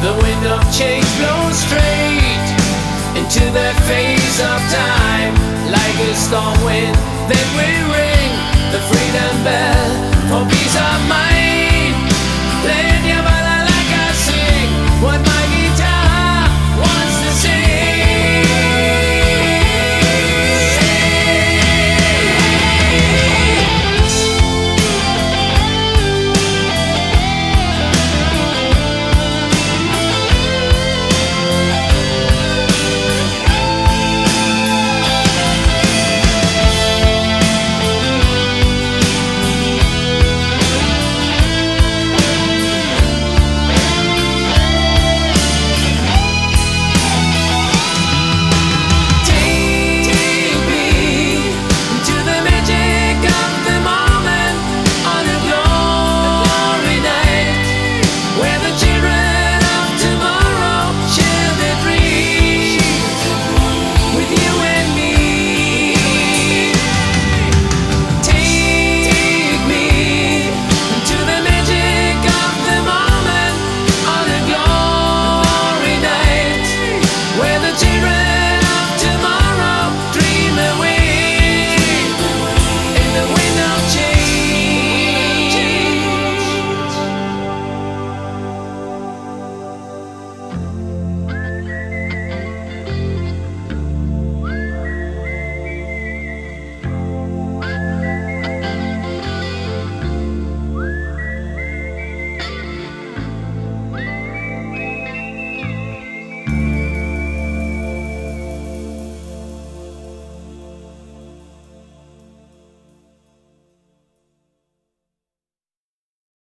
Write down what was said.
The wind of change blows straight into that phase of time. Like a storm wind Then we ring the freedom bell.